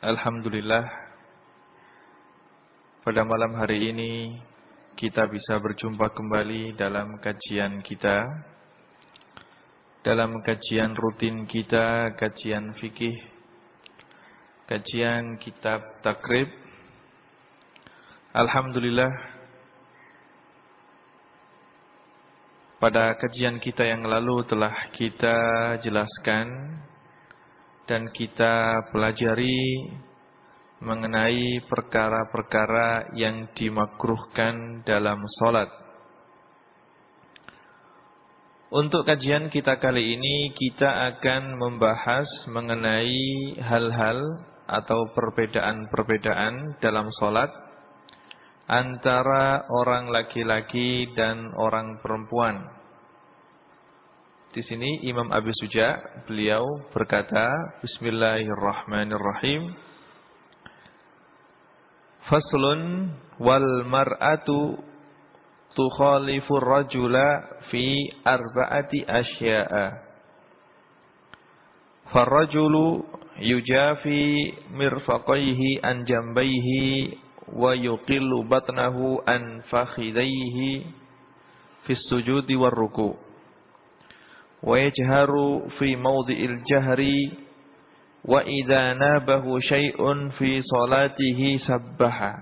Alhamdulillah. Pada malam hari ini Kita bisa berjumpa kembali dalam kajian kita. Dalam kajian rutin kita Kajian fikih Kajian kitab takrib. Alhamdulillah. Pada kajian kita yang lalu telah kita jelaskan dan kita pelajari mengenai perkara-perkara yang dimakruhkan dalam solat. Untuk kajian kita kali ini kita akan membahas mengenai hal-hal atau perbedaan-perbedaan dalam solat antara orang laki-laki dan orang perempuan. Di sini Imam Abi Suja beliau berkata Bismillahirrahmanirrahim. Faslun wal mar'atu tukhalifur rajula fi arba'ati asya'a. Farrajulu yujafi mirfaqaihi an jambayhi wa yuqillu batnahu an fakhidaihi fi sujudi war ruku jahri wa idza nabahu syai'un fi salatihi sabbaha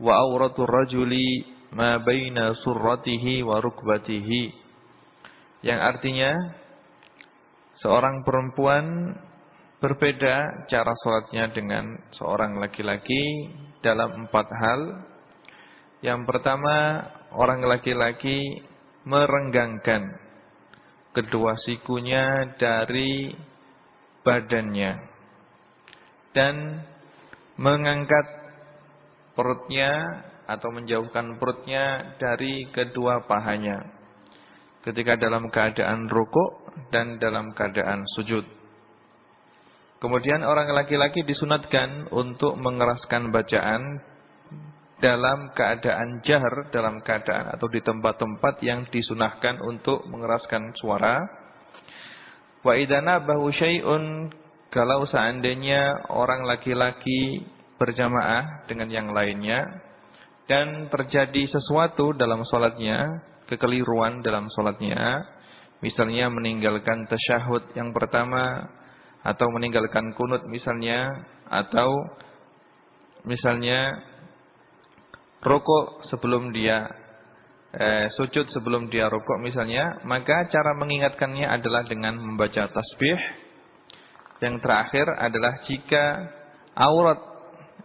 wa awratu rajuli ma baina surratihi wa rukbatihi yang artinya seorang perempuan Berbeda cara sholatnya dengan seorang laki-laki dalam empat hal. Yang pertama, orang laki-laki merenggangkan kedua sikunya dari badannya dan mengangkat perutnya atau menjauhkan perutnya dari kedua pahanya ketika dalam keadaan rukuk dan dalam keadaan sujud. Kemudian orang laki-laki disunatkan untuk mengeraskan bacaan dalam keadaan jahar, dalam keadaan atau di tempat-tempat yang disunahkan untuk mengeraskan suara. Wa idana bahu syai'un kalau seandainya orang laki-laki berjamaah dengan yang lainnya dan terjadi sesuatu dalam sholatnya, kekeliruan dalam sholatnya, misalnya meninggalkan tasyahud yang pertama atau meninggalkan kunut misalnya atau misalnya rokok sebelum dia eh, sujud sebelum dia rokok misalnya maka cara mengingatkannya adalah dengan membaca tasbih. Yang terakhir adalah jika aurat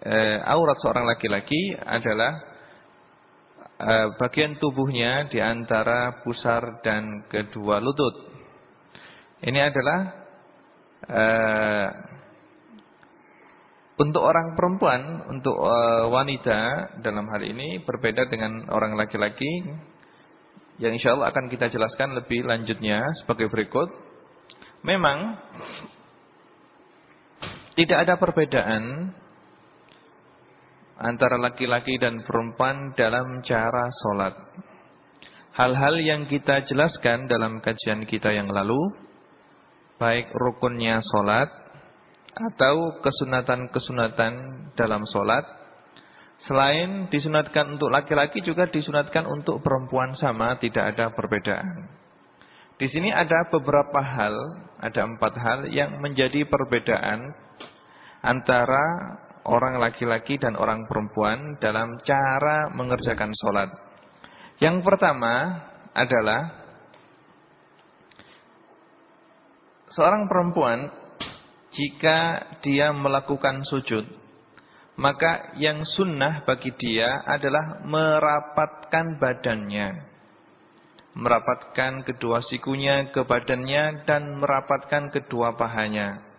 eh, aurat seorang laki-laki adalah eh, bagian tubuhnya di antara pusar dan kedua lutut. Ini adalah uh, untuk orang perempuan, untuk uh, wanita dalam hal ini berbeda dengan orang laki-laki yang insya Allah akan kita jelaskan lebih lanjutnya sebagai berikut. Memang tidak ada perbedaan antara laki-laki dan perempuan dalam cara sholat. Hal-hal yang kita jelaskan dalam kajian kita yang lalu baik rukunnya solat atau kesunatan-kesunatan dalam solat. Selain disunatkan untuk laki-laki juga disunatkan untuk perempuan sama, tidak ada perbedaan. Di sini ada beberapa hal, ada empat hal yang menjadi perbedaan antara orang laki-laki dan orang perempuan dalam cara mengerjakan solat. Yang pertama adalah seorang perempuan jika dia melakukan sujud maka yang sunnah bagi dia adalah merapatkan badannya merapatkan kedua sikunya ke badannya dan merapatkan kedua pahanya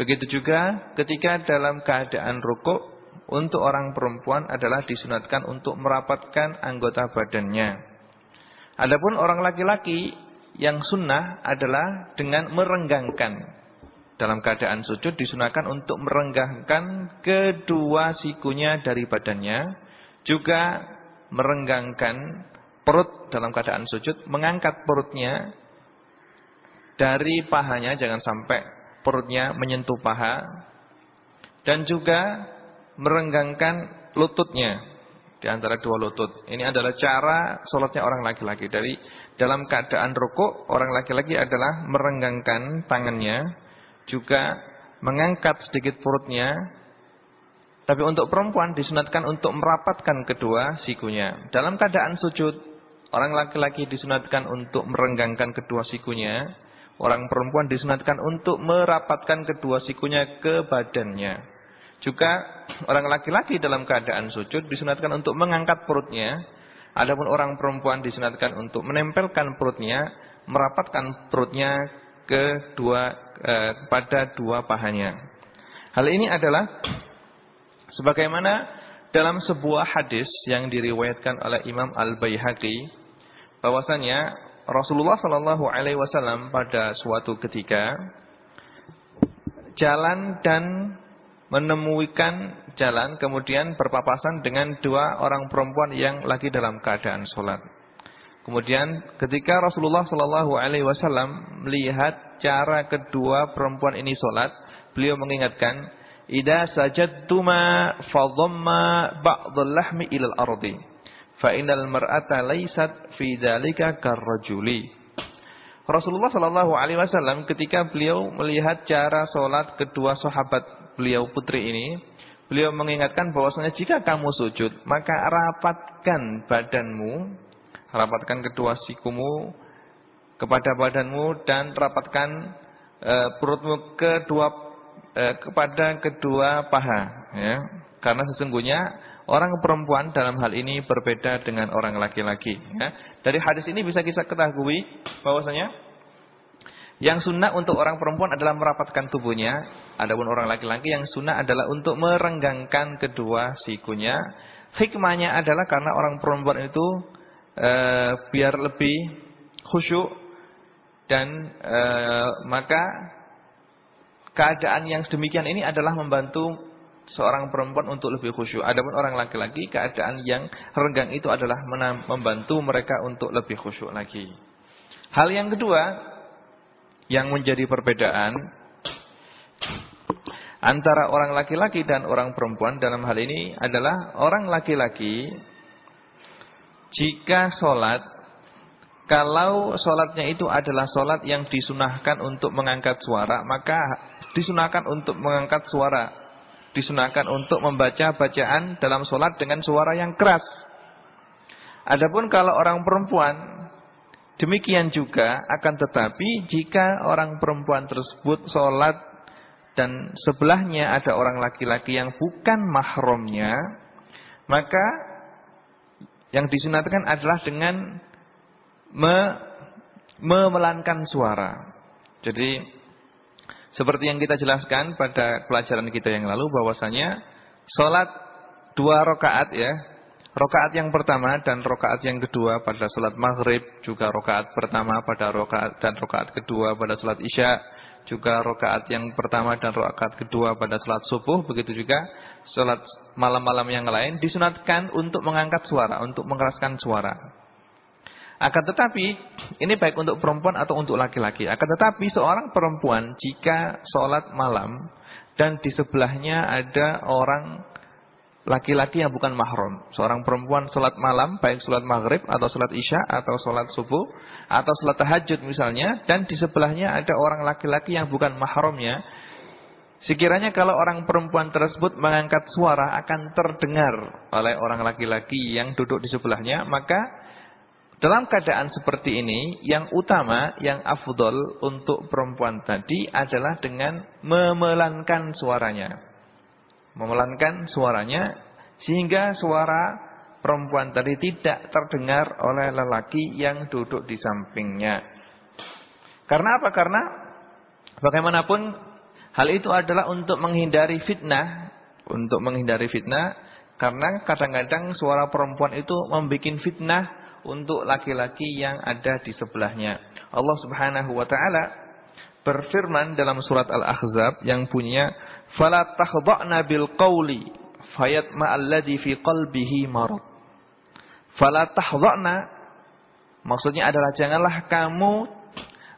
Begitu juga ketika dalam keadaan rukuk untuk orang perempuan adalah disunatkan untuk merapatkan anggota badannya. Adapun orang laki-laki yang sunnah adalah dengan merenggangkan. Dalam keadaan sujud disunahkan untuk merenggangkan kedua sikunya dari badannya. Juga merenggangkan perut dalam keadaan sujud. Mengangkat perutnya dari pahanya. Jangan sampai perutnya menyentuh paha. Dan juga merenggangkan lututnya. Di antara dua lutut. Ini adalah cara sholatnya orang laki-laki. Dari dalam keadaan rukuk, orang laki-laki adalah merenggangkan tangannya, juga mengangkat sedikit perutnya. Tapi untuk perempuan disunatkan untuk merapatkan kedua sikunya. Dalam keadaan sujud, orang laki-laki disunatkan untuk merenggangkan kedua sikunya. Orang perempuan disunatkan untuk merapatkan kedua sikunya ke badannya. Juga orang laki-laki dalam keadaan sujud disunatkan untuk mengangkat perutnya Adapun orang perempuan disunatkan untuk menempelkan perutnya, merapatkan perutnya ke dua eh, pada dua pahanya. Hal ini adalah sebagaimana dalam sebuah hadis yang diriwayatkan oleh Imam Al-Baihaqi bahwasanya Rasulullah Shallallahu alaihi wasallam pada suatu ketika jalan dan menemukan jalan kemudian berpapasan dengan dua orang perempuan yang lagi dalam keadaan sholat. Kemudian ketika Rasulullah Shallallahu Alaihi Wasallam melihat cara kedua perempuan ini sholat, beliau mengingatkan, "Ida sajadtuma fadhamma ba'dul lahmi ilal ardi, fa innal mar'ata laysat fi dzalika karrajuli." Rasulullah Shallallahu Alaihi Wasallam ketika beliau melihat cara sholat kedua sahabat beliau putri ini, beliau mengingatkan bahwasanya jika kamu sujud, maka rapatkan badanmu, rapatkan kedua sikumu kepada badanmu dan rapatkan e, perutmu kedua e, kepada kedua paha, ya. Karena sesungguhnya orang perempuan dalam hal ini berbeda dengan orang laki-laki. Ya. Dari hadis ini bisa kita ketahui bahwasanya yang sunnah untuk orang perempuan adalah merapatkan tubuhnya. Adapun orang laki-laki yang sunnah adalah untuk merenggangkan kedua sikunya. Hikmahnya adalah karena orang perempuan itu e, biar lebih khusyuk dan e, maka keadaan yang sedemikian ini adalah membantu seorang perempuan untuk lebih khusyuk. Adapun orang laki-laki keadaan yang renggang itu adalah membantu mereka untuk lebih khusyuk lagi. Hal yang kedua yang menjadi perbedaan antara orang laki-laki dan orang perempuan dalam hal ini adalah orang laki-laki jika sholat kalau sholatnya itu adalah sholat yang disunahkan untuk mengangkat suara maka disunahkan untuk mengangkat suara. Disunahkan untuk membaca bacaan dalam sholat dengan suara yang keras. Adapun kalau orang perempuan Demikian juga akan tetapi jika orang perempuan tersebut sholat dan sebelahnya ada orang laki-laki yang bukan mahramnya, maka yang disunatkan adalah dengan me, memelankan suara. Jadi seperti yang kita jelaskan pada pelajaran kita yang lalu bahwasanya sholat dua rakaat ya Rokaat yang pertama dan rokaat yang kedua pada salat maghrib, juga rokaat pertama pada rokaat dan rokaat kedua pada salat isya, juga rokaat yang pertama dan rokaat kedua pada salat subuh, begitu juga salat malam-malam yang lain disunatkan untuk mengangkat suara, untuk mengeraskan suara. Akan tetapi, ini baik untuk perempuan atau untuk laki-laki. Akan tetapi seorang perempuan jika sholat malam dan di sebelahnya ada orang laki-laki yang bukan mahram. Seorang perempuan sholat malam, baik sholat maghrib atau sholat isya atau sholat subuh atau sholat tahajud misalnya. Dan di sebelahnya ada orang laki-laki yang bukan mahramnya. Sekiranya kalau orang perempuan tersebut mengangkat suara akan terdengar oleh orang laki-laki yang duduk di sebelahnya. Maka dalam keadaan seperti ini yang utama, yang afdol untuk perempuan tadi adalah dengan memelankan suaranya memelankan suaranya sehingga suara perempuan tadi tidak terdengar oleh lelaki yang duduk di sampingnya. Karena apa? Karena bagaimanapun Hal itu adalah untuk menghindari fitnah, untuk menghindari fitnah karena kadang-kadang suara perempuan itu membuat fitnah untuk laki-laki yang ada di sebelahnya. Allah Subhanahu wa taala berfirman dalam surat Al-Ahzab yang punya fala takhdha'na bil qawli fayatma alladhi fi qalbihi marad. Fala takhdha'na maksudnya adalah janganlah kamu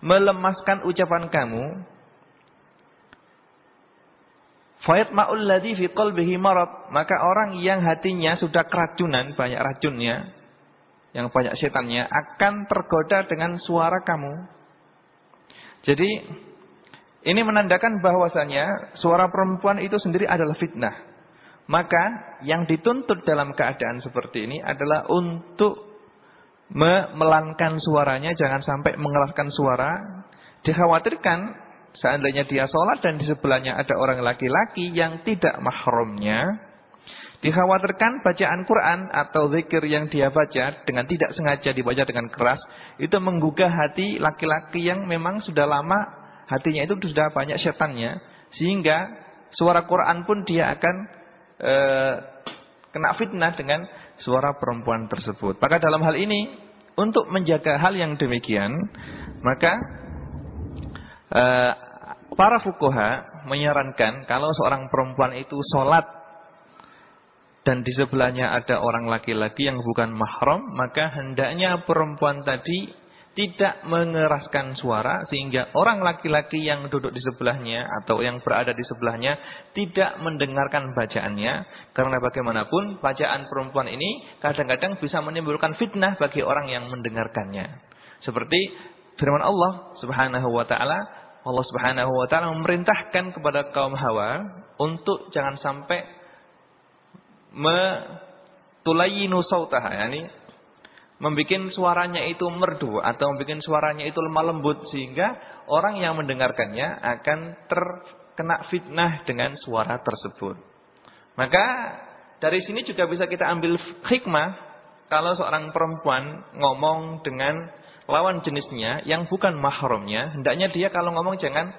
melemaskan ucapan kamu Fayat ma'ul ladhi fi qalbihi marad. Maka orang yang hatinya sudah keracunan, banyak racunnya, yang banyak setannya, akan tergoda dengan suara kamu. Jadi, ini menandakan bahwasanya suara perempuan itu sendiri adalah fitnah. Maka, yang dituntut dalam keadaan seperti ini adalah untuk memelankan suaranya, jangan sampai mengeraskan suara. Dikhawatirkan Seandainya dia sholat dan di sebelahnya ada orang laki-laki yang tidak mahramnya, dikhawatirkan bacaan Quran atau zikir yang dia baca dengan tidak sengaja dibaca dengan keras, itu menggugah hati laki-laki yang memang sudah lama hatinya itu sudah banyak setannya, sehingga suara Quran pun dia akan e, kena fitnah dengan suara perempuan tersebut. Maka dalam hal ini, untuk menjaga hal yang demikian, maka Uh, para fukoha menyarankan kalau seorang perempuan itu sholat dan di sebelahnya ada orang laki-laki yang bukan mahram, maka hendaknya perempuan tadi tidak mengeraskan suara sehingga orang laki-laki yang duduk di sebelahnya atau yang berada di sebelahnya tidak mendengarkan bacaannya karena bagaimanapun bacaan perempuan ini kadang-kadang bisa menimbulkan fitnah bagi orang yang mendengarkannya. Seperti firman Allah Subhanahu wa taala Allah Subhanahu wa taala memerintahkan kepada kaum Hawa untuk jangan sampai metulayinu sautaha yakni membuat suaranya itu merdu atau membuat suaranya itu lemah lembut sehingga orang yang mendengarkannya akan terkena fitnah dengan suara tersebut. Maka dari sini juga bisa kita ambil hikmah kalau seorang perempuan ngomong dengan lawan jenisnya yang bukan mahramnya, hendaknya dia kalau ngomong jangan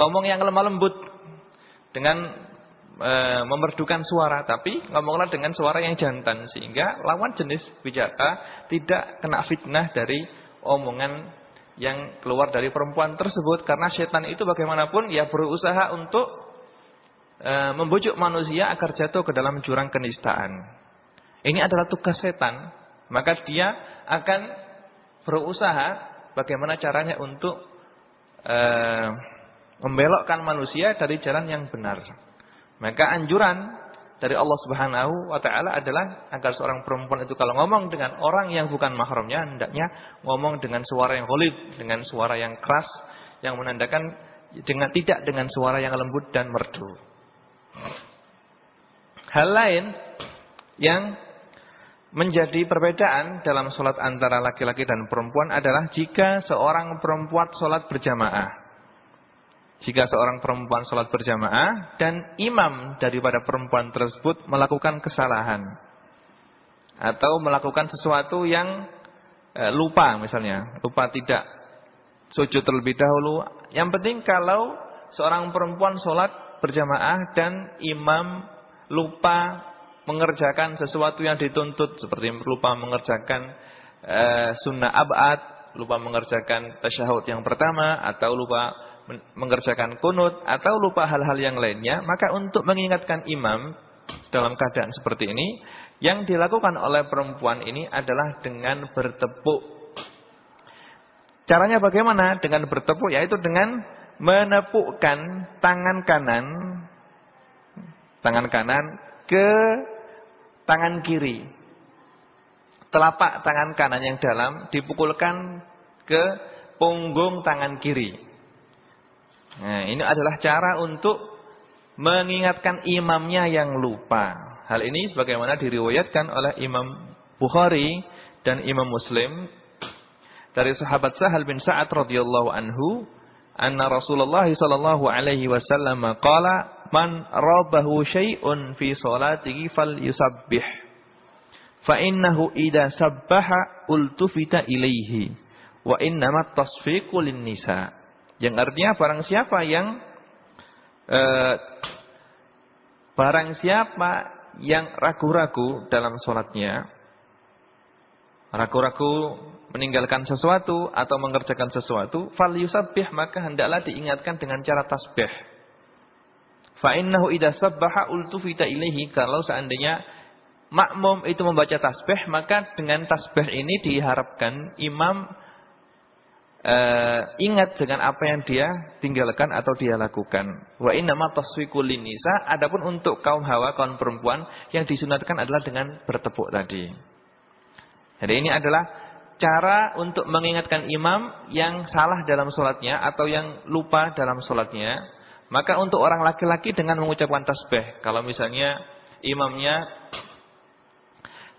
ngomong yang lemah lembut dengan e, memerdukan suara, tapi ngomonglah dengan suara yang jantan sehingga lawan jenis bicara tidak kena fitnah dari omongan yang keluar dari perempuan tersebut karena setan itu bagaimanapun ya berusaha untuk e, membujuk manusia agar jatuh ke dalam jurang kenistaan. Ini adalah tugas setan, maka dia akan berusaha bagaimana caranya untuk uh, membelokkan manusia dari jalan yang benar. Maka anjuran dari Allah Subhanahu wa taala adalah agar seorang perempuan itu kalau ngomong dengan orang yang bukan mahramnya hendaknya ngomong dengan suara yang holid, dengan suara yang keras yang menandakan dengan tidak dengan suara yang lembut dan merdu. Hal lain yang menjadi perbedaan dalam sholat antara laki-laki dan perempuan adalah jika seorang perempuan sholat berjamaah. Jika seorang perempuan sholat berjamaah dan imam daripada perempuan tersebut melakukan kesalahan. Atau melakukan sesuatu yang eh, lupa misalnya. Lupa tidak sujud terlebih dahulu. Yang penting kalau seorang perempuan sholat berjamaah dan imam lupa mengerjakan sesuatu yang dituntut seperti lupa mengerjakan uh, sunnah abad, lupa mengerjakan tasyahud yang pertama atau lupa mengerjakan kunut atau lupa hal-hal yang lainnya, maka untuk mengingatkan imam dalam keadaan seperti ini yang dilakukan oleh perempuan ini adalah dengan bertepuk. Caranya bagaimana? Dengan bertepuk yaitu dengan menepukkan tangan kanan tangan kanan ke tangan kiri. Telapak tangan kanan yang dalam dipukulkan ke punggung tangan kiri. Nah, ini adalah cara untuk mengingatkan imamnya yang lupa. Hal ini sebagaimana diriwayatkan oleh Imam Bukhari dan Imam Muslim dari sahabat Sahal bin Sa'ad radhiyallahu anhu anna Rasulullah sallallahu alaihi wasallam qala man rabahu syai'un fi salatihi falyusabbih fa innahu idza sabbaha ultufita ilaihi wa innamat tasfiqu nisa yang artinya barang siapa yang eh, barang siapa yang ragu-ragu dalam sholatnya, ragu-ragu meninggalkan sesuatu atau mengerjakan sesuatu, fal yusabbih maka hendaklah diingatkan dengan cara tasbih. Fa innahu idza sabbaha ultufita ilaihi kalau seandainya makmum itu membaca tasbih maka dengan tasbih ini diharapkan imam uh, ingat dengan apa yang dia tinggalkan atau dia lakukan. Wa innama taswiqul nisa adapun untuk kaum hawa kaum perempuan yang disunatkan adalah dengan bertepuk tadi. Jadi ini adalah cara untuk mengingatkan imam yang salah dalam sholatnya atau yang lupa dalam sholatnya maka untuk orang laki-laki dengan mengucapkan tasbih. Kalau misalnya imamnya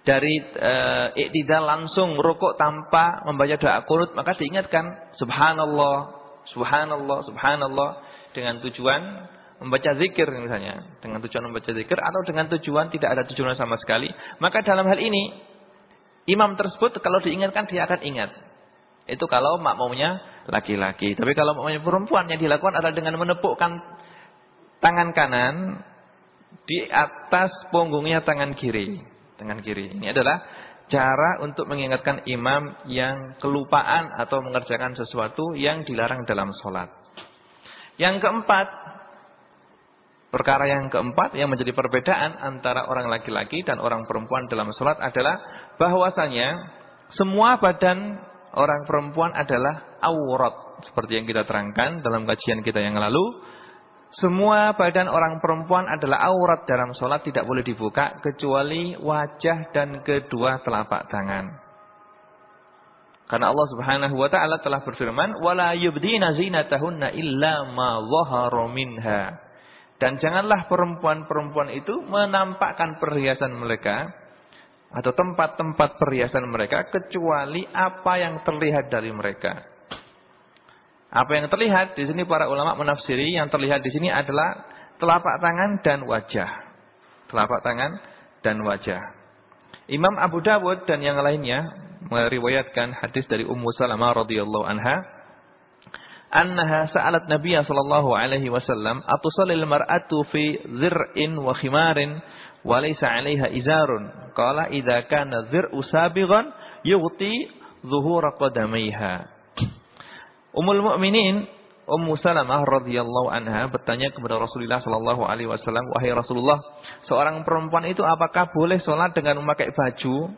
dari uh, iktidal langsung rukuk tanpa membaca doa kunut, maka diingatkan subhanallah, subhanallah, subhanallah dengan tujuan membaca zikir misalnya, dengan tujuan membaca zikir atau dengan tujuan tidak ada tujuan sama sekali. Maka dalam hal ini imam tersebut kalau diingatkan dia akan ingat. Itu kalau makmumnya laki-laki. Tapi kalau makmumnya perempuan yang dilakukan adalah dengan menepukkan tangan kanan di atas punggungnya tangan kiri. Tangan kiri. Ini adalah cara untuk mengingatkan imam yang kelupaan atau mengerjakan sesuatu yang dilarang dalam sholat. Yang keempat, perkara yang keempat yang menjadi perbedaan antara orang laki-laki dan orang perempuan dalam sholat adalah bahwasanya semua badan orang perempuan adalah aurat. Seperti yang kita terangkan dalam kajian kita yang lalu. Semua badan orang perempuan adalah aurat dalam sholat tidak boleh dibuka kecuali wajah dan kedua telapak tangan. Karena Allah Subhanahu wa taala telah berfirman, "Wala yubdina zinatahunna illa ma minha." Dan janganlah perempuan-perempuan itu menampakkan perhiasan mereka atau tempat-tempat perhiasan mereka kecuali apa yang terlihat dari mereka. Apa yang terlihat di sini para ulama menafsiri yang terlihat di sini adalah telapak tangan dan wajah. Telapak tangan dan wajah. Imam Abu Dawud dan yang lainnya meriwayatkan hadis dari Ummu Salamah radhiyallahu anha annaha sa'alat Nabi sallallahu alaihi wasallam atusallil mar'atu fi dhir'in wa khimarin walaysa 'alaiha izarun. Qala idza kana dzir'u sabighan yughti dhuhura. Ummul Mukminin Ummu Salamah radhiyallahu anha bertanya kepada Rasulullah sallallahu alaihi wasallam, "Wahai Rasulullah, seorang perempuan itu apakah boleh sholat dengan memakai baju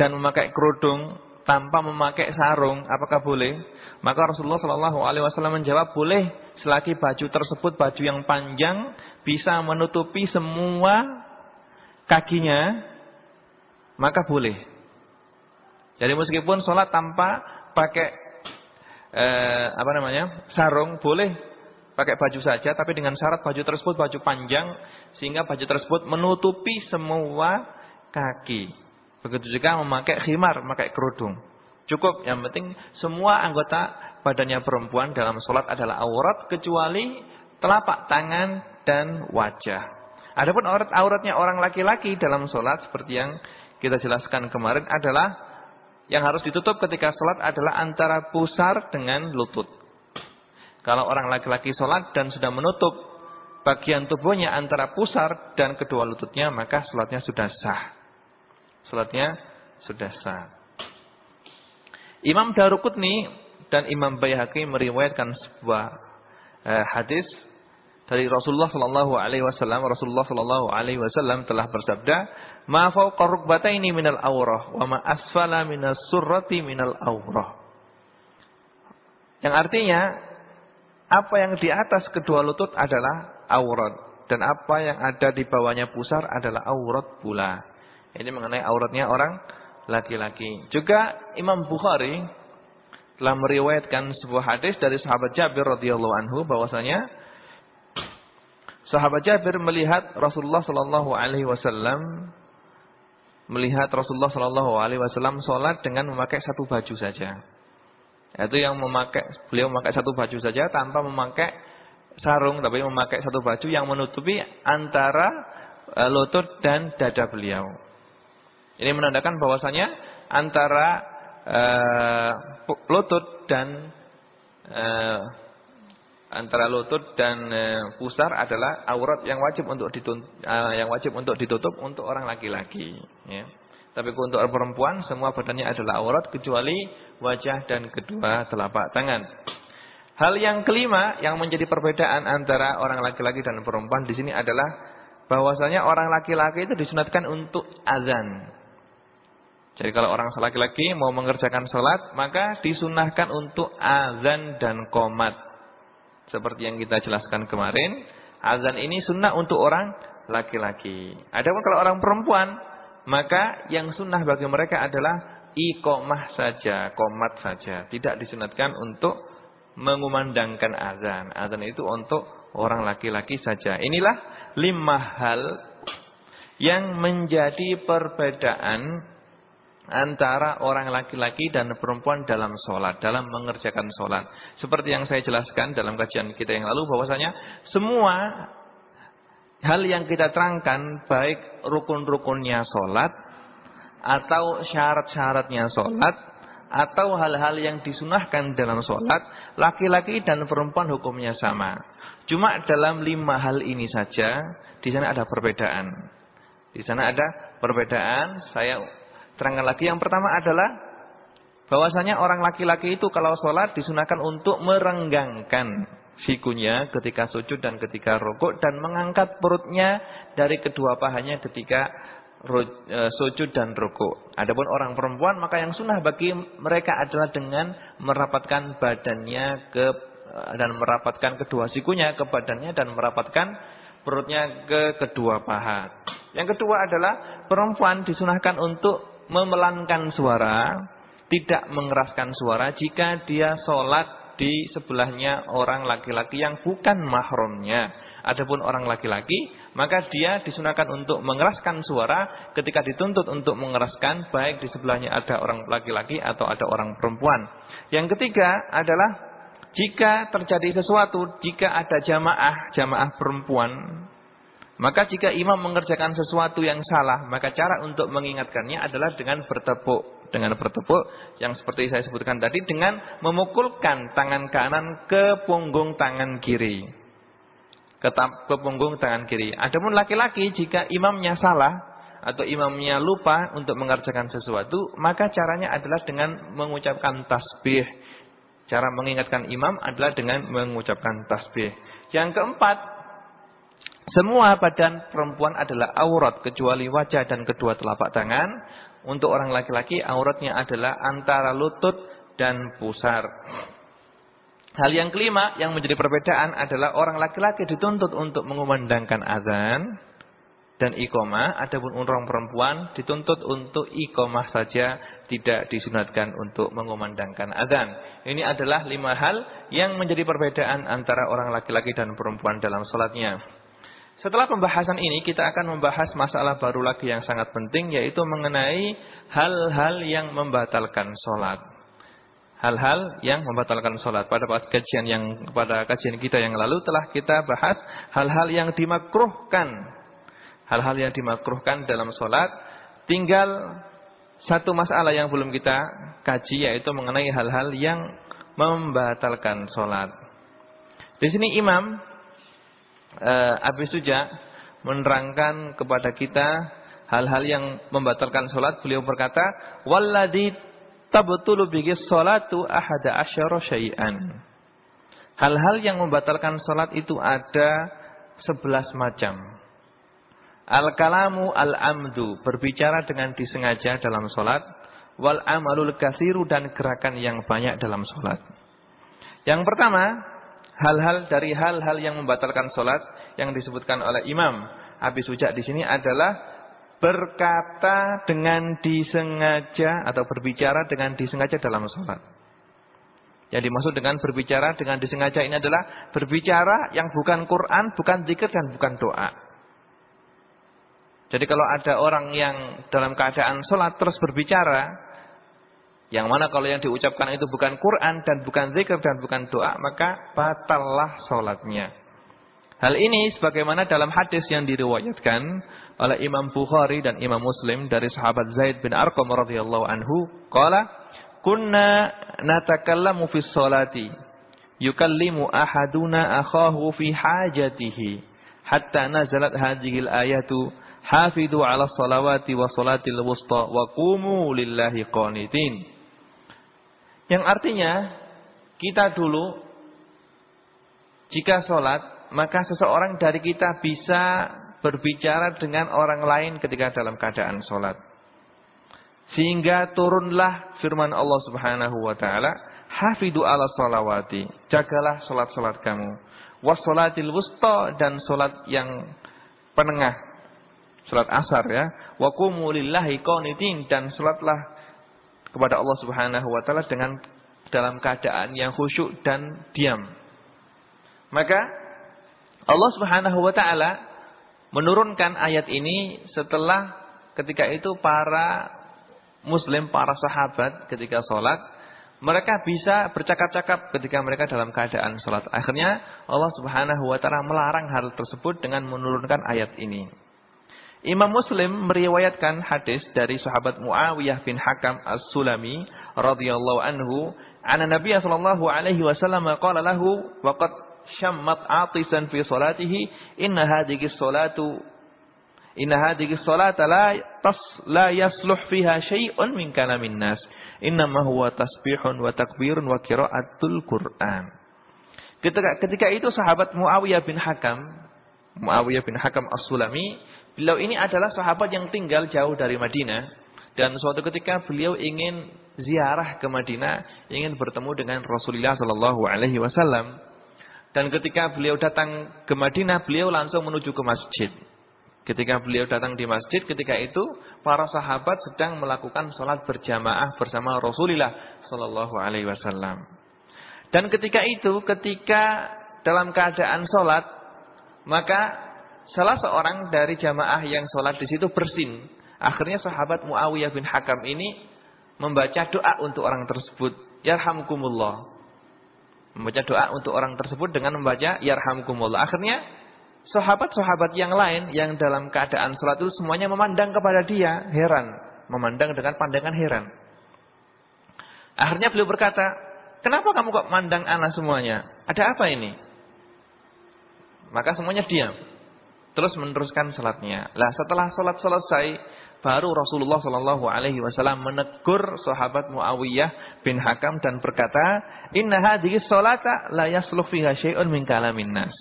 dan memakai kerudung tanpa memakai sarung? Apakah boleh?" Maka Rasulullah sallallahu alaihi wasallam menjawab, "Boleh selagi baju tersebut baju yang panjang bisa menutupi semua kakinya, maka boleh. Jadi meskipun sholat tanpa pakai eh, apa namanya sarung, boleh pakai baju saja, tapi dengan syarat baju tersebut baju panjang sehingga baju tersebut menutupi semua kaki. Begitu juga memakai khimar, memakai kerudung. Cukup, yang penting semua anggota badannya perempuan dalam sholat adalah aurat kecuali telapak tangan dan wajah. Adapun aurat-auratnya orang laki-laki dalam sholat seperti yang kita jelaskan kemarin adalah yang harus ditutup ketika sholat adalah antara pusar dengan lutut. Kalau orang laki-laki sholat dan sudah menutup bagian tubuhnya antara pusar dan kedua lututnya maka sholatnya sudah sah. Sholatnya sudah sah. Imam Darukutni dan Imam Bayhaqi meriwayatkan sebuah eh, hadis dari Rasulullah sallallahu alaihi wasallam Rasulullah sallallahu alaihi wasallam telah bersabda ma fawqa rukbataini minal aurah wa ma asfala minas surrati minal aurah yang artinya apa yang di atas kedua lutut adalah aurat dan apa yang ada di bawahnya pusar adalah aurat pula. Ini mengenai auratnya orang laki-laki. Juga Imam Bukhari telah meriwayatkan sebuah hadis dari sahabat Jabir radhiyallahu anhu bahwasanya Sahabat Jabir melihat Rasulullah sallallahu alaihi wasallam melihat Rasulullah sallallahu alaihi wasallam salat dengan memakai satu baju saja. Itu yang memakai beliau memakai satu baju saja tanpa memakai sarung tapi memakai satu baju yang menutupi antara e, lutut dan dada beliau. Ini menandakan bahwasanya antara uh, lutut dan uh, antara lutut dan e, pusar adalah aurat yang wajib untuk ditutup, uh, yang wajib untuk ditutup untuk orang laki-laki ya. Tapi untuk perempuan semua badannya adalah aurat kecuali wajah dan kedua telapak tangan. Hal yang kelima yang menjadi perbedaan antara orang laki-laki dan perempuan di sini adalah bahwasanya orang laki-laki itu disunatkan untuk azan. Jadi kalau orang laki-laki mau mengerjakan sholat maka disunahkan untuk azan dan komat. Seperti yang kita jelaskan kemarin, azan ini sunnah untuk orang laki-laki. Adapun kalau orang perempuan maka yang sunnah bagi mereka adalah iqomah saja, komat saja. Tidak disunatkan untuk mengumandangkan azan. Azan itu untuk orang laki-laki saja. Inilah lima hal yang menjadi perbedaan antara orang laki-laki dan perempuan dalam sholat, dalam mengerjakan sholat. Seperti yang saya jelaskan dalam kajian kita yang lalu bahwasanya semua hal yang kita terangkan baik rukun-rukunnya sholat atau syarat-syaratnya sholat atau hal-hal yang disunahkan dalam sholat laki-laki dan perempuan hukumnya sama cuma dalam lima hal ini saja di sana ada perbedaan di sana ada perbedaan saya terangkan lagi yang pertama adalah bahwasanya orang laki-laki itu kalau sholat disunahkan untuk merenggangkan sikunya ketika sujud dan ketika rukuk dan mengangkat perutnya dari kedua pahanya ketika e, sujud dan rukuk. Adapun orang perempuan maka yang sunnah bagi mereka adalah dengan merapatkan badannya ke e, dan merapatkan kedua sikunya ke badannya dan merapatkan perutnya ke kedua paha. Yang kedua adalah perempuan disunahkan untuk memelankan suara, tidak mengeraskan suara jika dia sholat di sebelahnya orang laki-laki yang bukan mahramnya. Adapun orang laki-laki, maka dia disunahkan untuk mengeraskan suara ketika dituntut untuk mengeraskan baik di sebelahnya ada orang laki-laki atau ada orang perempuan. Yang ketiga adalah jika terjadi sesuatu, jika ada jamaah, jamaah perempuan, maka jika imam mengerjakan sesuatu yang salah, maka cara untuk mengingatkannya adalah dengan bertepuk dengan bertepuk yang seperti saya sebutkan tadi dengan memukulkan tangan kanan ke punggung tangan kiri. Ke, ke punggung tangan kiri. Adapun laki-laki jika imamnya salah atau imamnya lupa untuk mengerjakan sesuatu, maka caranya adalah dengan mengucapkan tasbih. Cara mengingatkan imam adalah dengan mengucapkan tasbih. Yang keempat, semua badan perempuan adalah aurat kecuali wajah dan kedua telapak tangan. Untuk orang laki-laki auratnya adalah antara lutut dan pusar. Hal yang kelima yang menjadi perbedaan adalah orang laki-laki dituntut untuk mengumandangkan azan dan iqomah. Adapun orang perempuan dituntut untuk iqomah saja tidak disunatkan untuk mengumandangkan azan. Ini adalah lima hal yang menjadi perbedaan antara orang laki-laki dan perempuan dalam sholatnya. Setelah pembahasan ini kita akan membahas masalah baru lagi yang sangat penting yaitu mengenai hal-hal yang membatalkan sholat. Hal-hal yang membatalkan sholat. Pada kajian yang pada kajian kita yang lalu telah kita bahas hal-hal yang dimakruhkan. Hal-hal yang dimakruhkan dalam sholat. Tinggal satu masalah yang belum kita kaji yaitu mengenai hal-hal yang membatalkan sholat. Di sini imam uh, Abi Suja menerangkan kepada kita hal-hal yang membatalkan sholat. Beliau berkata, Walladhi tabtulu bihi sholatu ahada asyara syai'an. Hal-hal yang membatalkan sholat itu ada sebelas macam. Al-kalamu al-amdu, berbicara dengan disengaja dalam sholat. Wal amalul kasiru dan gerakan yang banyak dalam sholat. Yang pertama, hal-hal dari hal-hal yang membatalkan sholat yang disebutkan oleh Imam Abi Suja di sini adalah berkata dengan disengaja atau berbicara dengan disengaja dalam sholat. Yang dimaksud dengan berbicara dengan disengaja ini adalah berbicara yang bukan Quran, bukan zikir dan bukan doa. Jadi kalau ada orang yang dalam keadaan sholat terus berbicara, yang mana kalau yang diucapkan itu bukan Quran dan bukan zikir dan bukan doa, maka batallah sholatnya. Hal ini sebagaimana dalam hadis yang diriwayatkan oleh Imam Bukhari dan Imam Muslim dari sahabat Zaid bin Arqam radhiyallahu anhu, qala kunna natakallamu fi sholati yukallimu ahaduna akhahu fi hajatihi hatta nazalat hadhil ayatu hafidu ala salawati wa salatil wusta wa qumu lillahi qanitin. Yang artinya kita dulu jika sholat maka seseorang dari kita bisa berbicara dengan orang lain ketika dalam keadaan sholat. Sehingga turunlah firman Allah subhanahu wa ta'ala. Hafidu ala salawati. Jagalah sholat-sholat kamu. Wassolatil wusta dan sholat yang penengah. Sholat asar ya. Wa kumulillahi qanitin. Dan sholatlah kepada Allah subhanahu wa ta'ala dengan dalam keadaan yang khusyuk dan diam. Maka Allah subhanahu wa ta'ala menurunkan ayat ini setelah ketika itu para muslim, para sahabat ketika sholat, mereka bisa bercakap-cakap ketika mereka dalam keadaan sholat. Akhirnya Allah subhanahu wa ta'ala melarang hal tersebut dengan menurunkan ayat ini. Imam Muslim meriwayatkan hadis dari sahabat Muawiyah bin Hakam As-Sulami radhiyallahu anhu, "Anna Nabiy sallallahu alaihi wasallam qala lahu wa qad syammat atisan fi salatihi inna hadhihi salatu Inna hadhihi salata la tas la yasluh fiha syai'un min kalamin nas. Innama huwa tasbihun wa takbirun wa qiraatul Qur'an. Ketika, ketika itu sahabat Muawiyah bin Hakam, Muawiyah bin Hakam As-Sulami, beliau ini adalah sahabat yang tinggal jauh dari Madinah dan suatu ketika beliau ingin ziarah ke Madinah, ingin bertemu dengan Rasulullah sallallahu alaihi wasallam. Dan ketika beliau datang ke Madinah, beliau langsung menuju ke masjid. Ketika beliau datang di masjid, ketika itu para sahabat sedang melakukan sholat berjamaah bersama Rasulullah Sallallahu Alaihi Wasallam. Dan ketika itu, ketika dalam keadaan sholat, maka salah seorang dari jamaah yang sholat di situ bersin. Akhirnya sahabat Muawiyah bin Hakam ini membaca doa untuk orang tersebut. Yarhamkumullah. Membaca doa untuk orang tersebut dengan membaca Yarhamkumullah. Akhirnya sahabat-sahabat yang lain yang dalam keadaan sholat itu semuanya memandang kepada dia, heran. Memandang dengan pandangan heran. Akhirnya beliau berkata, kenapa kamu kok mandang anak semuanya? Ada apa ini? Maka semuanya diam. Terus meneruskan sholatnya. Lah setelah sholat selesai, baru Rasulullah Shallallahu Alaihi Wasallam menegur sahabat Muawiyah bin Hakam dan berkata, Inna hadhihi sholata la yasluh fiha syai'un min kalamin nas.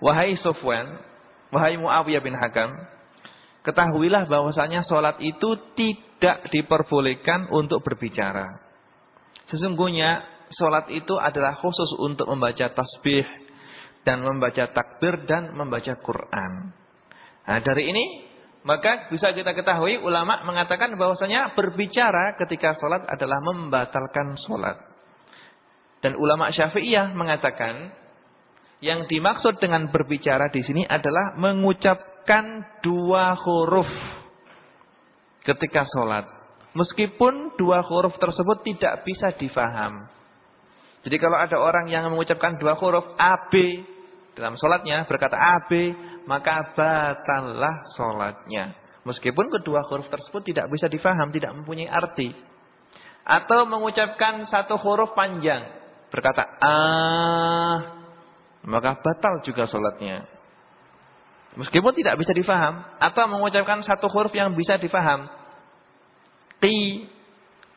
Wahai Sofwan, wahai Muawiyah bin Hakam, ketahuilah bahwasanya sholat itu tidak diperbolehkan untuk berbicara. Sesungguhnya sholat itu adalah khusus untuk membaca tasbih dan membaca takbir dan membaca Quran. Nah, dari ini maka bisa kita ketahui ulama mengatakan bahwasanya berbicara ketika sholat adalah membatalkan sholat. Dan ulama syafi'iyah mengatakan yang dimaksud dengan berbicara di sini adalah mengucapkan dua huruf ketika sholat. Meskipun dua huruf tersebut tidak bisa difaham. Jadi kalau ada orang yang mengucapkan dua huruf AB dalam sholatnya berkata AB, maka batallah sholatnya. Meskipun kedua huruf tersebut tidak bisa difaham, tidak mempunyai arti. Atau mengucapkan satu huruf panjang. Berkata ah maka batal juga sholatnya. Meskipun tidak bisa difaham. Atau mengucapkan satu huruf yang bisa difaham. Qi.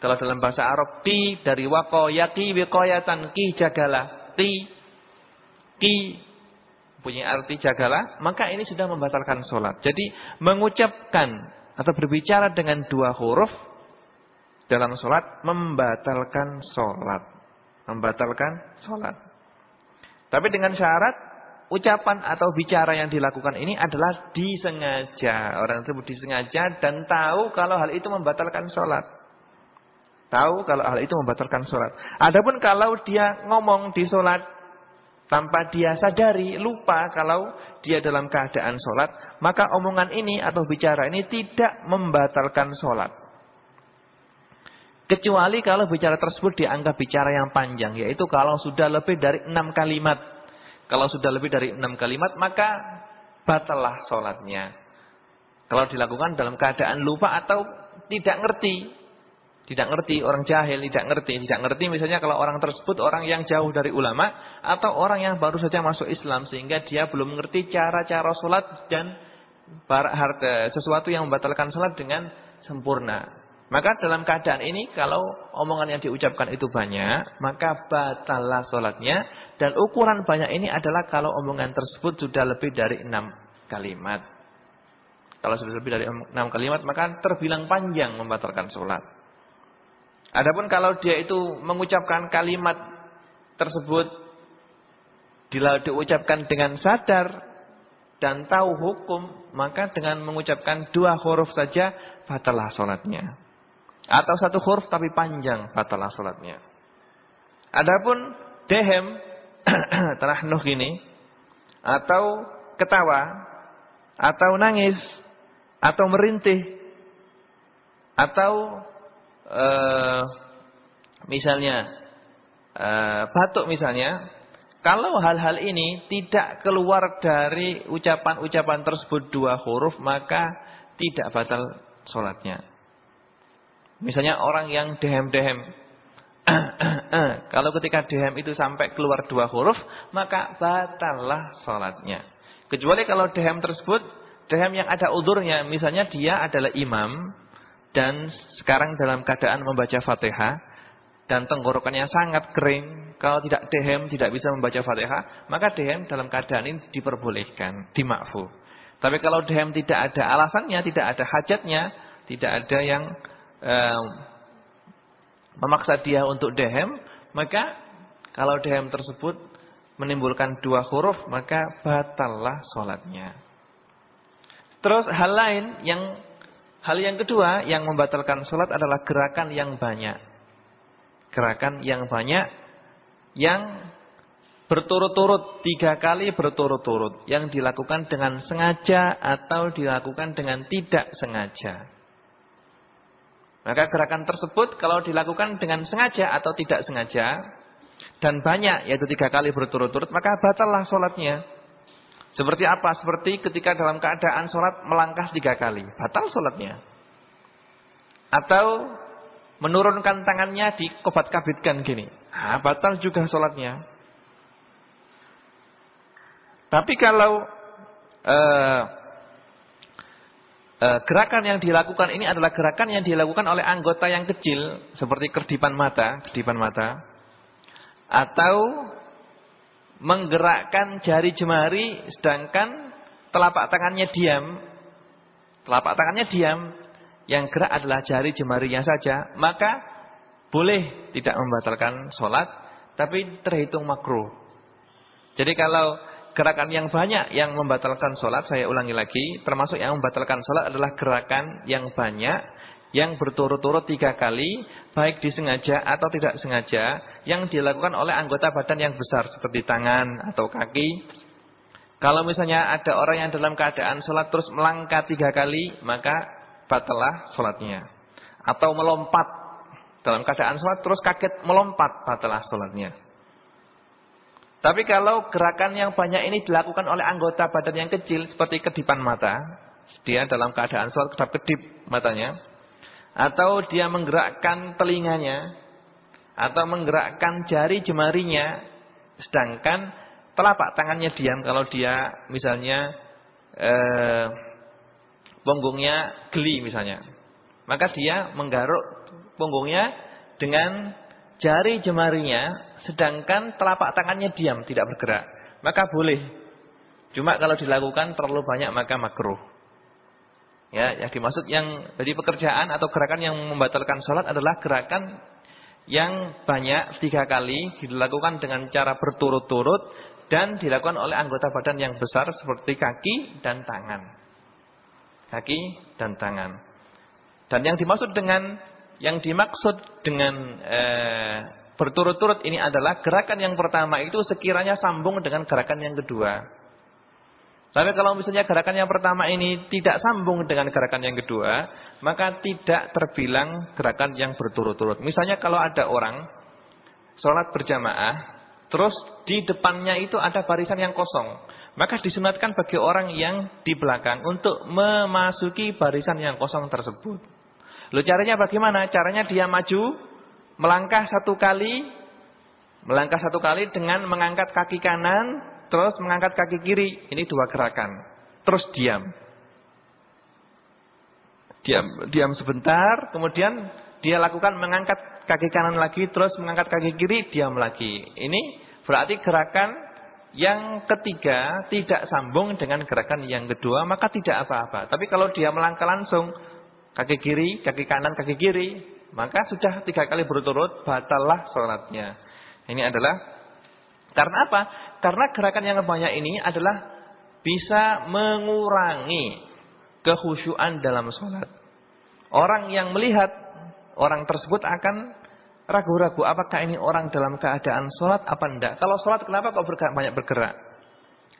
Kalau dalam bahasa Arab. Qi dari wako. Yaqi wikoyatan. Qi jagalah. Qi. Qi. Punya arti jagalah. Maka ini sudah membatalkan sholat. Jadi mengucapkan. Atau berbicara dengan dua huruf. Dalam sholat. Membatalkan sholat. Membatalkan sholat. Tapi dengan syarat ucapan atau bicara yang dilakukan ini adalah disengaja. Orang tersebut disengaja dan tahu kalau hal itu membatalkan sholat. Tahu kalau hal itu membatalkan sholat. Adapun kalau dia ngomong di sholat tanpa dia sadari, lupa kalau dia dalam keadaan sholat, maka omongan ini atau bicara ini tidak membatalkan sholat. Kecuali kalau bicara tersebut dianggap bicara yang panjang. Yaitu kalau sudah lebih dari enam kalimat. Kalau sudah lebih dari enam kalimat maka batalah sholatnya. Kalau dilakukan dalam keadaan lupa atau tidak ngerti. Tidak ngerti, orang jahil, tidak ngerti, tidak ngerti misalnya kalau orang tersebut orang yang jauh dari ulama atau orang yang baru saja masuk Islam sehingga dia belum mengerti cara-cara sholat dan sesuatu yang membatalkan sholat dengan sempurna. Maka dalam keadaan ini kalau omongan yang diucapkan itu banyak, maka batalah sholatnya. Dan ukuran banyak ini adalah kalau omongan tersebut sudah lebih dari enam kalimat. Kalau sudah lebih dari enam kalimat, maka terbilang panjang membatalkan sholat. Adapun kalau dia itu mengucapkan kalimat tersebut diucapkan dengan sadar dan tahu hukum, maka dengan mengucapkan dua huruf saja batalah sholatnya. Atau satu huruf tapi panjang batalah sholatnya. Adapun dehem, terahnuh ini, atau ketawa, atau nangis, atau merintih, atau uh, misalnya uh, batuk misalnya, kalau hal-hal ini tidak keluar dari ucapan-ucapan tersebut dua huruf, maka tidak batal sholatnya. Misalnya orang yang dehem-dehem. Kalau ketika dehem itu sampai keluar dua huruf, maka batallah sholatnya. Kecuali kalau dehem tersebut, dehem yang ada udurnya. Misalnya dia adalah imam, dan sekarang dalam keadaan membaca Fatihah dan tenggorokannya sangat kering, kalau tidak dehem tidak bisa membaca Fatihah, maka dehem dalam keadaan ini diperbolehkan, dimakfu. Tapi kalau dehem tidak ada alasannya, tidak ada hajatnya, tidak ada yang um, memaksa dia untuk dehem, maka kalau dehem tersebut menimbulkan dua huruf, maka batallah sholatnya. Terus hal lain yang Hal yang kedua yang membatalkan sholat adalah gerakan yang banyak. Gerakan yang banyak yang berturut-turut, tiga kali berturut-turut. Yang dilakukan dengan sengaja atau dilakukan dengan tidak sengaja. Maka gerakan tersebut kalau dilakukan dengan sengaja atau tidak sengaja. Dan banyak yaitu tiga kali berturut-turut maka batallah sholatnya. Seperti apa? Seperti ketika dalam keadaan sholat melangkah tiga kali. Batal sholatnya. Atau menurunkan tangannya di kobat kabitkan gini. Nah, batal juga sholatnya. Tapi kalau uh, uh, gerakan yang dilakukan ini adalah gerakan yang dilakukan oleh anggota yang kecil. Seperti kedipan mata. Kedipan mata. Atau menggerakkan jari jemari sedangkan telapak tangannya diam. Telapak tangannya diam, yang gerak adalah jari jemarinya saja, maka boleh tidak membatalkan sholat, tapi terhitung makruh. Jadi kalau gerakan yang banyak yang membatalkan sholat, saya ulangi lagi, termasuk yang membatalkan sholat adalah gerakan yang banyak, yang berturut-turut tiga kali, baik disengaja atau tidak sengaja, yang dilakukan oleh anggota badan yang besar seperti tangan atau kaki. Kalau misalnya ada orang yang dalam keadaan sholat terus melangkah tiga kali, maka batalah sholatnya. Atau melompat dalam keadaan sholat terus kaget melompat, batalah sholatnya. Tapi kalau gerakan yang banyak ini dilakukan oleh anggota badan yang kecil seperti kedipan mata, dia dalam keadaan sholat kedap-kedip matanya, atau dia menggerakkan telinganya. Atau menggerakkan jari jemarinya. Sedangkan telapak tangannya diam kalau dia misalnya eh, punggungnya geli misalnya. Maka dia menggaruk punggungnya dengan jari jemarinya sedangkan telapak tangannya diam tidak bergerak. Maka boleh. Cuma kalau dilakukan terlalu banyak maka makruh Ya, yang dimaksud yang dari pekerjaan atau gerakan yang membatalkan sholat adalah gerakan yang banyak tiga kali dilakukan dengan cara berturut-turut dan dilakukan oleh anggota badan yang besar seperti kaki dan tangan. Kaki dan tangan. Dan yang dimaksud dengan yang dimaksud dengan eh, berturut-turut ini adalah gerakan yang pertama itu sekiranya sambung dengan gerakan yang kedua. Tapi kalau misalnya gerakan yang pertama ini tidak sambung dengan gerakan yang kedua, maka tidak terbilang gerakan yang berturut-turut. Misalnya kalau ada orang sholat berjamaah, terus di depannya itu ada barisan yang kosong. Maka disunatkan bagi orang yang di belakang untuk memasuki barisan yang kosong tersebut. Lalu caranya bagaimana? Caranya dia maju, melangkah satu kali, melangkah satu kali dengan mengangkat kaki kanan, terus mengangkat kaki kiri. Ini dua gerakan. Terus diam. Diam, diam sebentar, kemudian dia lakukan mengangkat kaki kanan lagi, terus mengangkat kaki kiri, diam lagi. Ini berarti gerakan yang ketiga tidak sambung dengan gerakan yang kedua, maka tidak apa-apa. Tapi kalau dia melangkah langsung, kaki kiri, kaki kanan, kaki kiri, maka sudah tiga kali berturut, batallah sholatnya. Ini adalah, karena apa? Karena gerakan yang banyak ini adalah bisa mengurangi kehusyuan dalam sholat. Orang yang melihat orang tersebut akan ragu-ragu apakah ini orang dalam keadaan sholat apa enggak. Kalau sholat kenapa kok bergerak, banyak bergerak?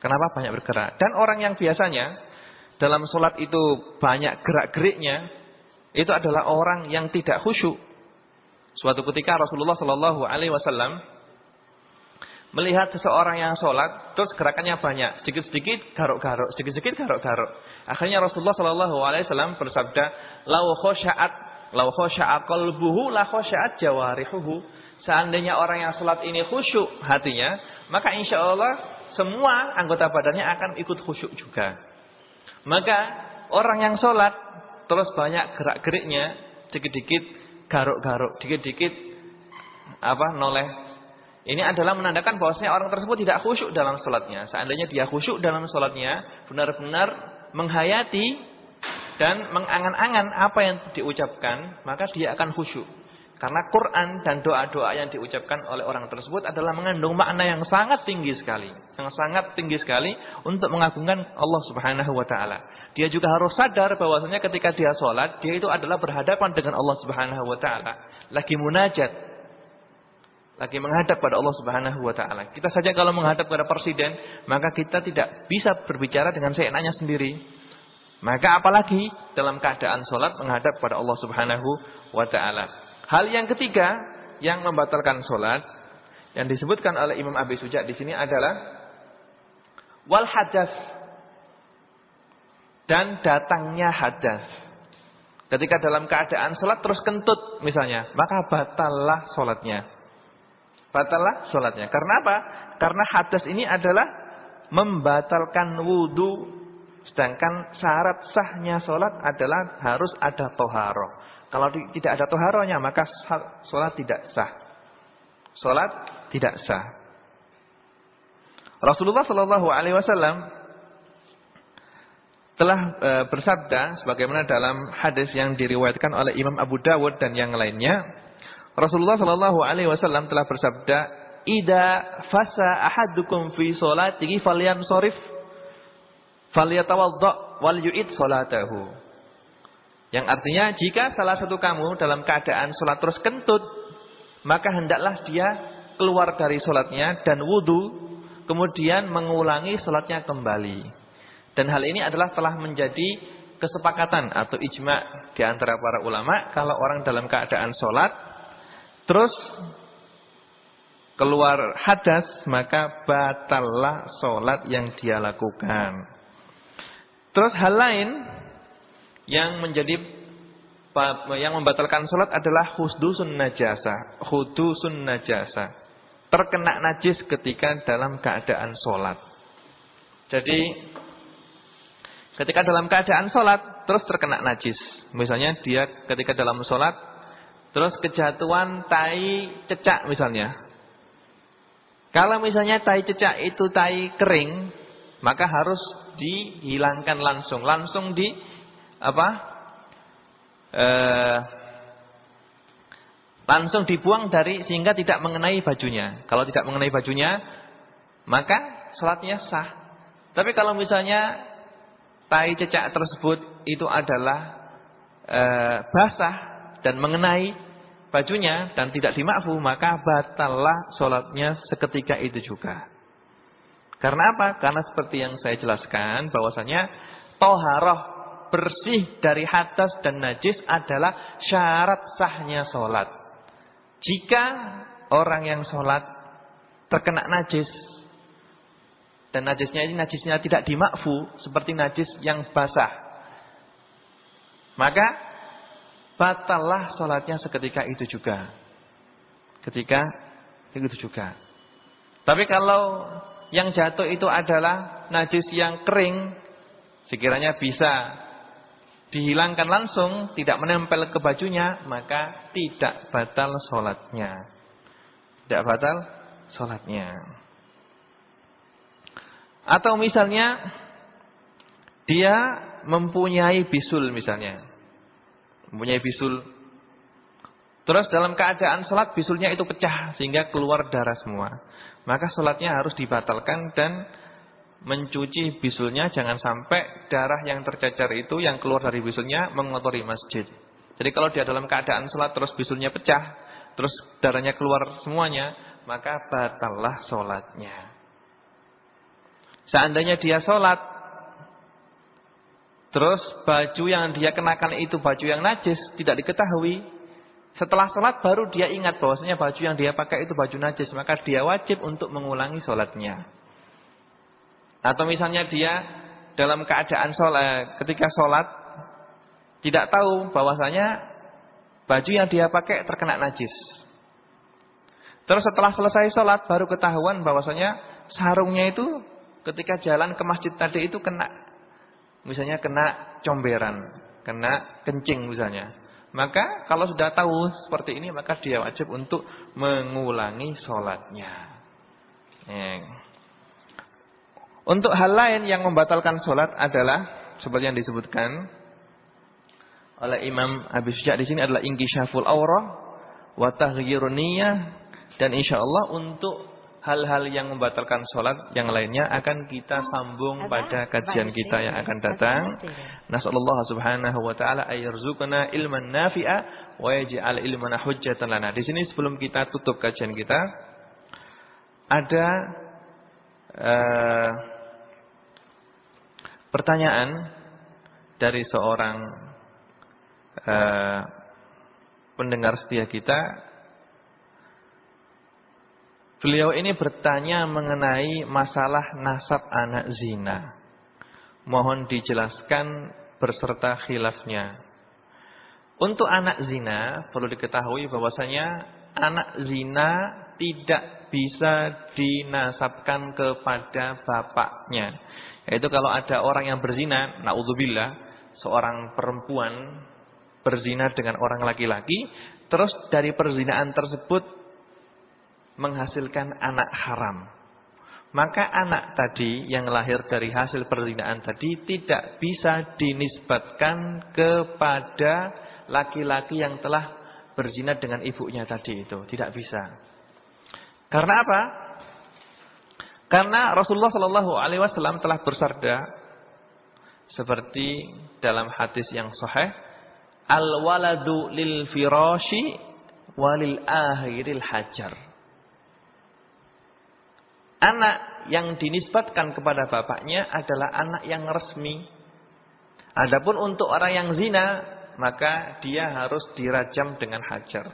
Kenapa banyak bergerak? Dan orang yang biasanya dalam sholat itu banyak gerak-geriknya, itu adalah orang yang tidak khusyuk. Suatu ketika Rasulullah Shallallahu Alaihi Wasallam melihat seseorang yang sholat, terus gerakannya banyak, sedikit-sedikit garuk-garuk, sedikit-sedikit garuk-garuk. Akhirnya Rasulullah Shallallahu Alaihi Wasallam bersabda, "Lau khosyaat Lau khosya'a qalbuhu la khosya'at jawarihuhu. Seandainya orang yang sholat ini khusyuk hatinya, maka insya Allah semua anggota badannya akan ikut khusyuk juga. Maka orang yang sholat terus banyak gerak-geriknya, dikit-dikit garuk-garuk, dikit-dikit apa noleh. Ini adalah menandakan bahwasanya orang tersebut tidak khusyuk dalam sholatnya. Seandainya dia khusyuk dalam sholatnya, benar-benar menghayati dan mengangan-angan apa yang diucapkan, maka dia akan khusyuk. Karena Quran dan doa-doa yang diucapkan oleh orang tersebut adalah mengandung makna yang sangat tinggi sekali. Yang sangat tinggi sekali untuk mengagungkan Allah subhanahu wa ta'ala. Dia juga harus sadar bahwasanya ketika dia sholat, dia itu adalah berhadapan dengan Allah subhanahu wa ta'ala. Lagi munajat. Lagi menghadap pada Allah subhanahu wa ta'ala. Kita saja kalau menghadap pada presiden, maka kita tidak bisa berbicara dengan seenaknya sendiri. Maka apalagi dalam keadaan sholat menghadap pada Allah subhanahu wa ta'ala. Hal yang ketiga yang membatalkan sholat. Yang disebutkan oleh Imam Abi Suja di sini adalah. Wal hadas. Dan datangnya hadas. Ketika dalam keadaan sholat terus kentut misalnya. Maka batallah sholatnya. Batallah sholatnya. Karena apa? Karena hadas ini adalah membatalkan wudhu Sedangkan syarat sahnya sholat adalah harus ada toharo. Kalau tidak ada toharonya maka sholat tidak sah. Sholat tidak sah. Rasulullah Shallallahu Alaihi Wasallam telah e, bersabda sebagaimana dalam hadis yang diriwayatkan oleh Imam Abu Dawud dan yang lainnya. Rasulullah Shallallahu Alaihi Wasallam telah bersabda, "Ida fasa ahadukum fi solatihi sorif." falyatawadda wal yu'id salatahu. Yang artinya jika salah satu kamu dalam keadaan sholat terus kentut, maka hendaklah dia keluar dari sholatnya dan wudhu, kemudian mengulangi sholatnya kembali. Dan hal ini adalah telah menjadi kesepakatan atau ijma di antara para ulama kalau orang dalam keadaan sholat terus keluar hadas maka batallah sholat yang dia lakukan. Terus hal lain yang menjadi yang membatalkan sholat adalah husdusun najasa. Hudusun najasa. Terkena najis ketika dalam keadaan sholat. Jadi ketika dalam keadaan sholat terus terkena najis. Misalnya dia ketika dalam sholat terus kejatuhan tai cecak misalnya. Kalau misalnya tai cecak itu tai kering, maka harus dihilangkan langsung, langsung di apa? Eh, langsung dibuang dari sehingga tidak mengenai bajunya. Kalau tidak mengenai bajunya, maka sholatnya sah. Tapi kalau misalnya tai cecak tersebut itu adalah e, basah dan mengenai bajunya dan tidak dimakfu, maka batallah sholatnya seketika itu juga. Karena apa? Karena seperti yang saya jelaskan bahwasanya toharoh bersih dari hadas dan najis adalah syarat sahnya sholat. Jika orang yang sholat terkena najis dan najisnya ini najisnya tidak dimakfu seperti najis yang basah, maka batallah sholatnya seketika itu juga. Ketika itu juga. Tapi kalau yang jatuh itu adalah najis yang kering, sekiranya bisa dihilangkan langsung, tidak menempel ke bajunya, maka tidak batal sholatnya. Tidak batal sholatnya. Atau misalnya, dia mempunyai bisul misalnya. Mempunyai bisul. Terus dalam keadaan sholat bisulnya itu pecah sehingga keluar darah semua. Maka sholatnya harus dibatalkan dan mencuci bisulnya jangan sampai darah yang tercecer itu yang keluar dari bisulnya mengotori masjid. Jadi kalau dia dalam keadaan sholat terus bisulnya pecah, terus darahnya keluar semuanya, maka batallah sholatnya. Seandainya dia sholat, terus baju yang dia kenakan itu baju yang najis, tidak diketahui. Setelah sholat baru dia ingat bahwasanya baju yang dia pakai itu baju najis, maka dia wajib untuk mengulangi sholatnya. Atau misalnya dia dalam keadaan sholat, ketika sholat tidak tahu bahwasanya baju yang dia pakai terkena najis. Terus setelah selesai sholat baru ketahuan bahwasanya sarungnya itu ketika jalan ke masjid tadi itu kena, misalnya kena comberan, kena kencing misalnya. Maka kalau sudah tahu seperti ini maka dia wajib untuk mengulangi sholatnya. Ya. Untuk hal lain yang membatalkan sholat adalah seperti yang disebutkan oleh Imam Abi Sujak di sini adalah ingkisyaful aurah wa dan insyaallah untuk hal-hal yang membatalkan sholat yang lainnya akan kita sambung pada kajian kita yang akan datang. Nasallallahu subhanahu wa taala ayarzuqna ilman nafi'a wa yaj'al ilmana hujjatan lana. Di sini sebelum kita tutup kajian kita ada uh, Pertanyaan dari seorang uh, pendengar setia kita. Beliau ini bertanya mengenai masalah nasab anak zina. Mohon dijelaskan berserta khilafnya. Untuk anak zina perlu diketahui bahwasanya anak zina tidak bisa dinasabkan kepada bapaknya. Yaitu kalau ada orang yang berzina, naudzubillah, seorang perempuan berzina dengan orang laki-laki, terus dari perzinaan tersebut menghasilkan anak haram. Maka anak tadi yang lahir dari hasil perzinaan tadi tidak bisa dinisbatkan kepada laki-laki yang telah berzina dengan ibunya tadi itu. Tidak bisa. Karena apa? Karena Rasulullah Shallallahu Alaihi Wasallam telah bersabda seperti dalam hadis yang sahih, al waladu lil firashi walil akhiril hajar. Anak yang dinisbatkan kepada bapaknya adalah anak yang resmi. Adapun untuk orang yang zina, maka dia harus dirajam dengan hajar.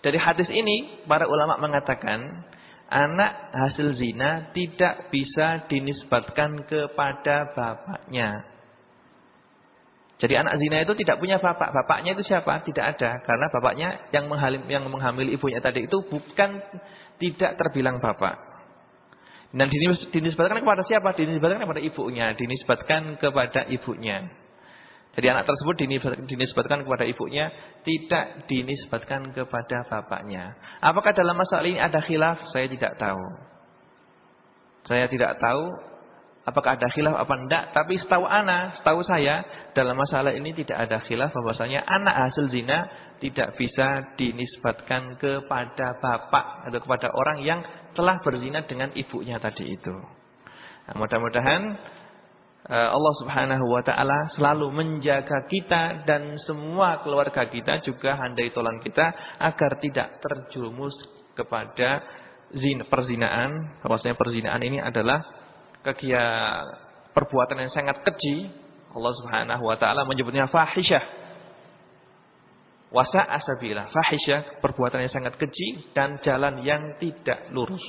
Dari hadis ini, para ulama mengatakan, anak hasil zina tidak bisa dinisbatkan kepada bapaknya. Jadi anak zina itu tidak punya bapak. Bapaknya itu siapa? Tidak ada. Karena bapaknya yang menghamil, yang menghamili ibunya tadi itu bukan tidak terbilang bapak. Dan dinisbatkan kepada siapa? Dinisbatkan kepada ibunya. Dinisbatkan kepada ibunya. Jadi anak tersebut dinisbatkan kepada ibunya, tidak dinisbatkan kepada bapaknya. Apakah dalam masalah ini ada khilaf? Saya tidak tahu. Saya tidak tahu apakah ada khilaf apa tidak. Tapi setahu anak, setahu saya, dalam masalah ini tidak ada khilaf bahwasanya anak hasil zina tidak bisa dinisbatkan kepada bapak atau kepada orang yang telah berzina dengan ibunya tadi itu. Nah, mudah-mudahan Eh, Allah Subhanahu wa taala selalu menjaga kita dan semua keluarga kita juga handai tolan kita agar tidak terjerumus kepada zina perzinaan. Bahwasanya perzinaan ini adalah kegiatan perbuatan yang sangat keji. Allah Subhanahu wa taala menyebutnya fahisyah. Wasa asabila fahisyah perbuatan yang sangat keji dan jalan yang tidak lurus.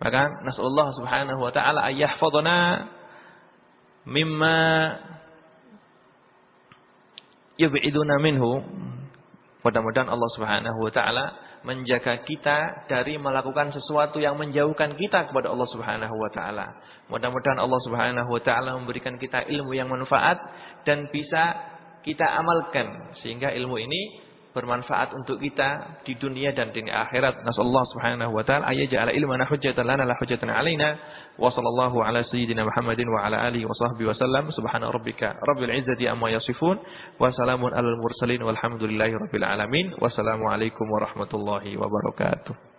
Maka nasallahu subhanahu wa taala ayyahfadhana mimma yub'iduna minhu. Mudah-mudahan Allah Subhanahu wa taala menjaga kita dari melakukan sesuatu yang menjauhkan kita kepada Allah Subhanahu wa taala. Mudah-mudahan Allah Subhanahu wa taala memberikan kita ilmu yang manfaat dan bisa kita amalkan sehingga ilmu ini bermanfaat untuk kita di dunia dan di akhirat. Nasallahu subhanahu wa ta'ala ayyaj'ala ilmana hujjatan lana la hujjatan alaina. Wa sallallahu ala sayyidina Muhammadin wa ala alihi wa sahbihi wa sallam. Subhana rabbika rabbil izzati amma yasifun. Wa salamun alal mursalin walhamdulillahi rabbil alamin. Wassalamu alaikum warahmatullahi wabarakatuh.